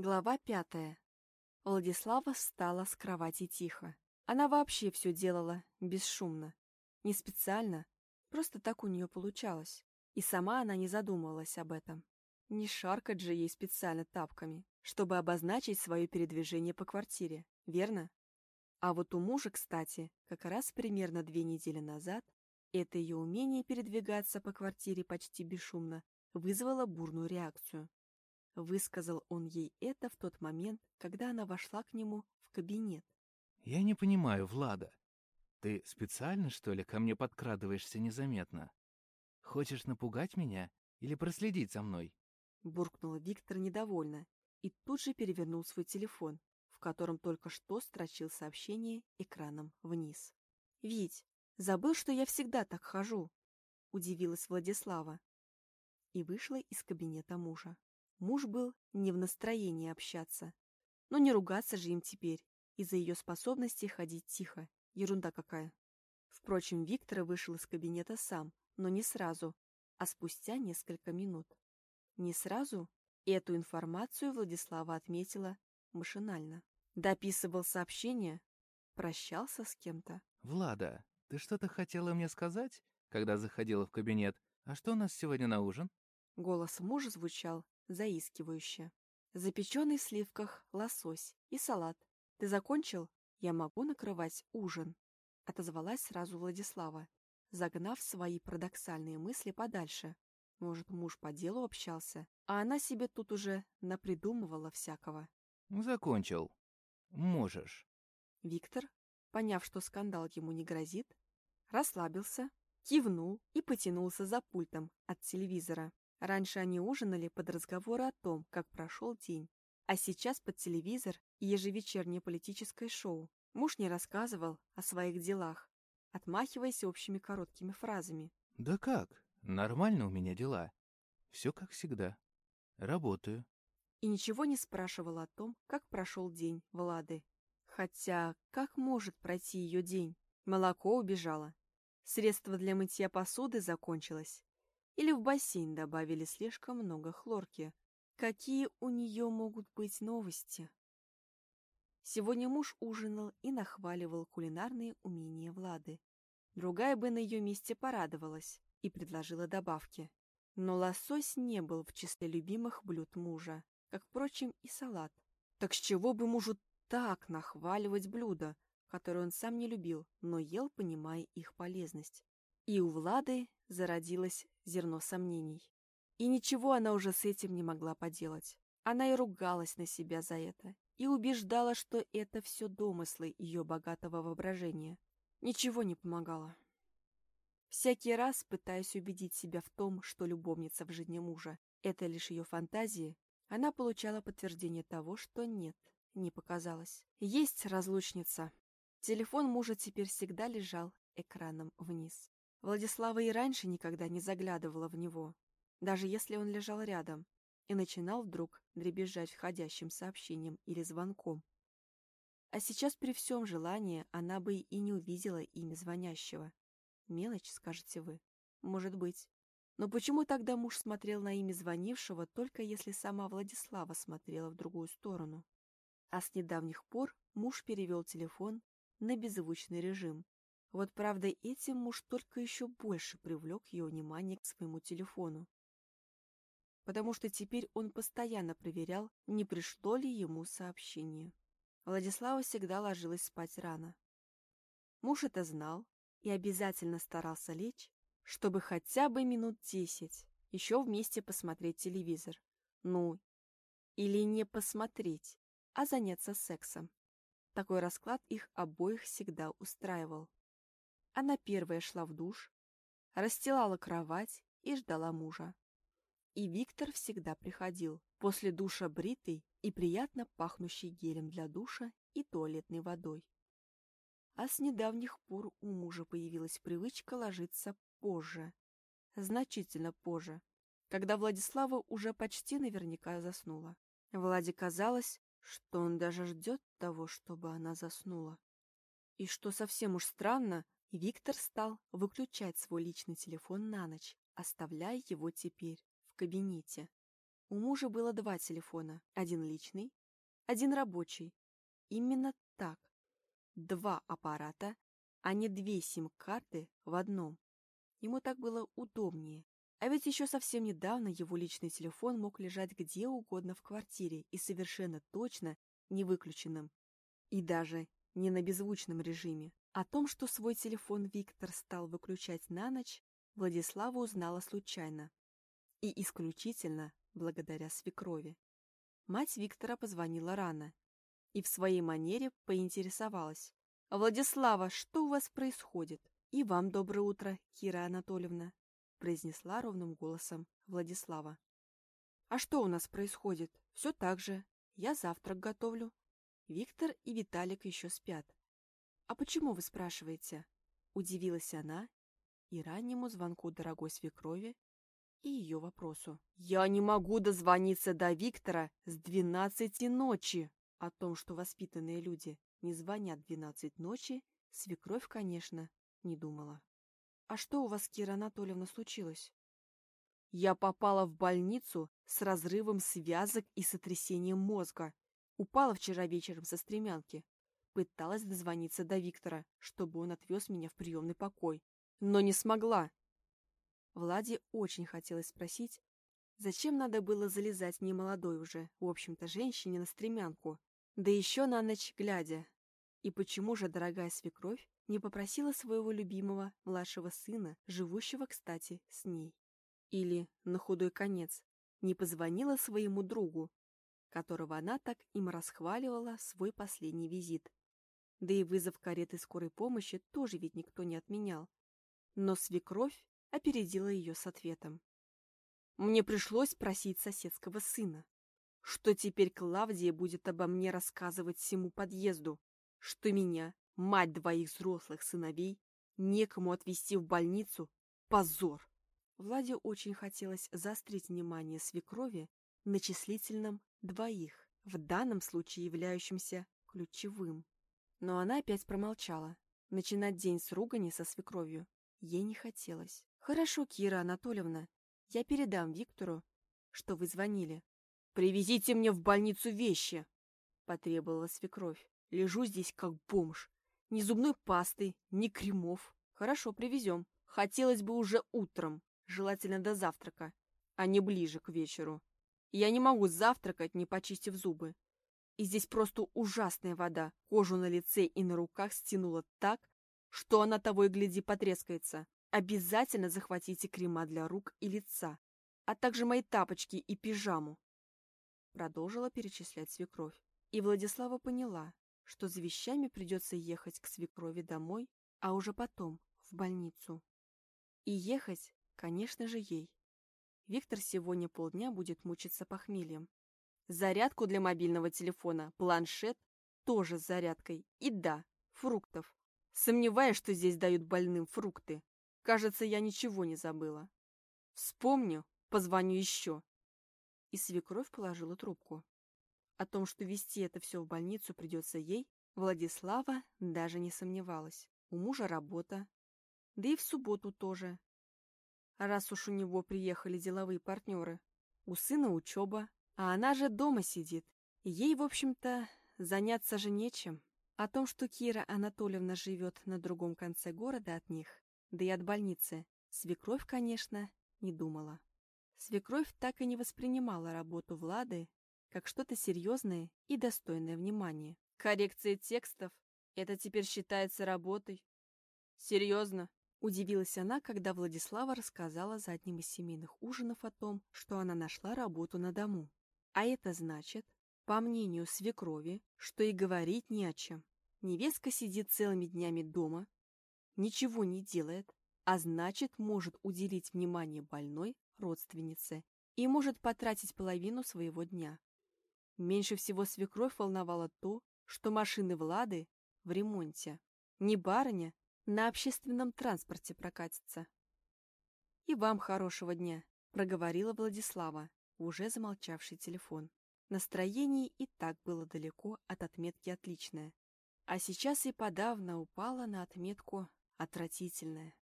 Глава пятая. Владислава встала с кровати тихо. Она вообще все делала бесшумно. Не специально, просто так у нее получалось. И сама она не задумывалась об этом. Не шаркать же ей специально тапками, чтобы обозначить свое передвижение по квартире, верно? А вот у мужа, кстати, как раз примерно две недели назад это ее умение передвигаться по квартире почти бесшумно вызвало бурную реакцию. Высказал он ей это в тот момент, когда она вошла к нему в кабинет. «Я не понимаю, Влада. Ты специально, что ли, ко мне подкрадываешься незаметно? Хочешь напугать меня или проследить за мной?» Буркнул Виктор недовольно и тут же перевернул свой телефон, в котором только что строчил сообщение экраном вниз. «Вить, забыл, что я всегда так хожу?» — удивилась Владислава и вышла из кабинета мужа. Муж был не в настроении общаться. Но не ругаться же им теперь из-за ее способности ходить тихо. Ерунда какая. Впрочем, Виктор вышел из кабинета сам, но не сразу, а спустя несколько минут. Не сразу эту информацию Владислава отметила машинально. Дописывал сообщение, прощался с кем-то. «Влада, ты что-то хотела мне сказать, когда заходила в кабинет? А что у нас сегодня на ужин?» Голос мужа звучал заискивающе. Запеченный в сливках лосось и салат. Ты закончил? Я могу накрывать ужин. Отозвалась сразу Владислава, загнав свои парадоксальные мысли подальше. Может, муж по делу общался, а она себе тут уже напридумывала всякого. Закончил. Можешь. Виктор, поняв, что скандал ему не грозит, расслабился, кивнул и потянулся за пультом от телевизора. Раньше они ужинали под разговоры о том, как прошел день, а сейчас под телевизор и ежевечернее политическое шоу. Муж не рассказывал о своих делах, отмахиваясь общими короткими фразами. «Да как? Нормально у меня дела. Все как всегда. Работаю». И ничего не спрашивал о том, как прошел день Влады. Хотя, как может пройти ее день? Молоко убежало. Средство для мытья посуды закончилось. Или в бассейн добавили слишком много хлорки. Какие у нее могут быть новости? Сегодня муж ужинал и нахваливал кулинарные умения Влады. Другая бы на ее месте порадовалась и предложила добавки. Но лосось не был в числе любимых блюд мужа, как, впрочем, и салат. Так с чего бы мужу так нахваливать блюда, которые он сам не любил, но ел, понимая их полезность? И у Влады зародилось зерно сомнений. И ничего она уже с этим не могла поделать. Она и ругалась на себя за это, и убеждала, что это все домыслы ее богатого воображения. Ничего не помогало. Всякий раз, пытаясь убедить себя в том, что любовница в жизни мужа — это лишь ее фантазии, она получала подтверждение того, что нет, не показалось. Есть разлучница. Телефон мужа теперь всегда лежал экраном вниз. Владислава и раньше никогда не заглядывала в него, даже если он лежал рядом, и начинал вдруг дребезжать входящим сообщением или звонком. А сейчас при всем желании она бы и не увидела имя звонящего. Мелочь, скажете вы. Может быть. Но почему тогда муж смотрел на имя звонившего, только если сама Владислава смотрела в другую сторону? А с недавних пор муж перевел телефон на беззвучный режим, вот правда этим муж только еще больше привлек ее внимание к своему телефону. Потому что теперь он постоянно проверял, не пришло ли ему сообщение. Владислава всегда ложилась спать рано. Муж это знал и обязательно старался лечь, чтобы хотя бы минут десять еще вместе посмотреть телевизор. Ну, или не посмотреть, а заняться сексом. Такой расклад их обоих всегда устраивал. Она первая шла в душ, расстилала кровать и ждала мужа. И Виктор всегда приходил, после душа бритый и приятно пахнущий гелем для душа и туалетной водой. А с недавних пор у мужа появилась привычка ложиться позже, значительно позже, когда Владислава уже почти наверняка заснула. Владе казалось, что он даже ждет того, чтобы она заснула. И что совсем уж странно, Виктор стал выключать свой личный телефон на ночь, оставляя его теперь в кабинете. У мужа было два телефона. Один личный, один рабочий. Именно так. Два аппарата, а не две сим-карты в одном. Ему так было удобнее. А ведь еще совсем недавно его личный телефон мог лежать где угодно в квартире и совершенно точно не выключенным. И даже не на беззвучном режиме. О том, что свой телефон Виктор стал выключать на ночь, Владислава узнала случайно. И исключительно благодаря свекрови. Мать Виктора позвонила рано и в своей манере поинтересовалась. «Владислава, что у вас происходит?» «И вам доброе утро, Кира Анатольевна», произнесла ровным голосом Владислава. «А что у нас происходит? Все так же. Я завтрак готовлю. Виктор и Виталик еще спят. А почему вы спрашиваете?» Удивилась она и раннему звонку дорогой свекрови, и ее вопросу. «Я не могу дозвониться до Виктора с двенадцати ночи!» О том, что воспитанные люди не звонят двенадцать ночи, свекровь, конечно, не думала. «А что у вас, Кира Анатольевна, случилось?» «Я попала в больницу с разрывом связок и сотрясением мозга. Упала вчера вечером со стремянки. Пыталась дозвониться до Виктора, чтобы он отвез меня в приемный покой. Но не смогла. Владе очень хотелось спросить, зачем надо было залезать немолодой уже, в общем-то, женщине на стремянку, да еще на ночь глядя. И почему же дорогая свекровь не попросила своего любимого младшего сына, живущего, кстати, с ней? Или, на худой конец, не позвонила своему другу, которого она так им расхваливала свой последний визит. Да и вызов кареты скорой помощи тоже ведь никто не отменял. Но свекровь опередила ее с ответом. Мне пришлось просить соседского сына, что теперь Клавдия будет обо мне рассказывать всему подъезду, что меня, мать двоих взрослых сыновей, некому отвезти в больницу. Позор! Владе очень хотелось заострить внимание свекрови на числительном «двоих», в данном случае являющемся ключевым. Но она опять промолчала. Начинать день с ругани со свекровью ей не хотелось. «Хорошо, Кира Анатольевна, я передам Виктору, что вы звонили». «Привезите мне в больницу вещи!» — потребовала свекровь. «Лежу здесь как бомж. Ни зубной пасты, ни кремов. Хорошо, привезем. Хотелось бы уже утром, желательно до завтрака, а не ближе к вечеру. Я не могу завтракать, не почистив зубы. И здесь просто ужасная вода. Кожу на лице и на руках стянула так, что она того и гляди потрескается. Обязательно захватите крема для рук и лица, а также мои тапочки и пижаму. Продолжила перечислять свекровь. И Владислава поняла, что за вещами придется ехать к свекрови домой, а уже потом в больницу. И ехать, конечно же, ей. Виктор сегодня полдня будет мучиться похмельем. Зарядку для мобильного телефона, планшет тоже с зарядкой. И да, фруктов. Сомневаюсь, что здесь дают больным фрукты. Кажется, я ничего не забыла. Вспомню, позвоню еще. И свекровь положила трубку. О том, что вести это все в больницу придется ей, Владислава даже не сомневалась. У мужа работа. Да и в субботу тоже. Раз уж у него приехали деловые партнеры. У сына учеба, а она же дома сидит. Ей, в общем-то, заняться же нечем. О том, что Кира Анатольевна живет на другом конце города от них, да и от больницы. Свекровь, конечно, не думала. Свекровь так и не воспринимала работу Влады как что-то серьезное и достойное внимания. Коррекция текстов — это теперь считается работой? Серьезно? Удивилась она, когда Владислава рассказала за одним из семейных ужинов о том, что она нашла работу на дому. А это значит, по мнению свекрови, что и говорить не о чем. Невестка сидит целыми днями дома, ничего не делает, а значит, может уделить внимание больной родственнице и может потратить половину своего дня. Меньше всего свекровь волновало то, что машины Влады в ремонте. Не барыня на общественном транспорте прокатится. «И вам хорошего дня», — проговорила Владислава, уже замолчавший телефон. Настроение и так было далеко от отметки «отличное», а сейчас и подавно упало на отметку Отвратительная.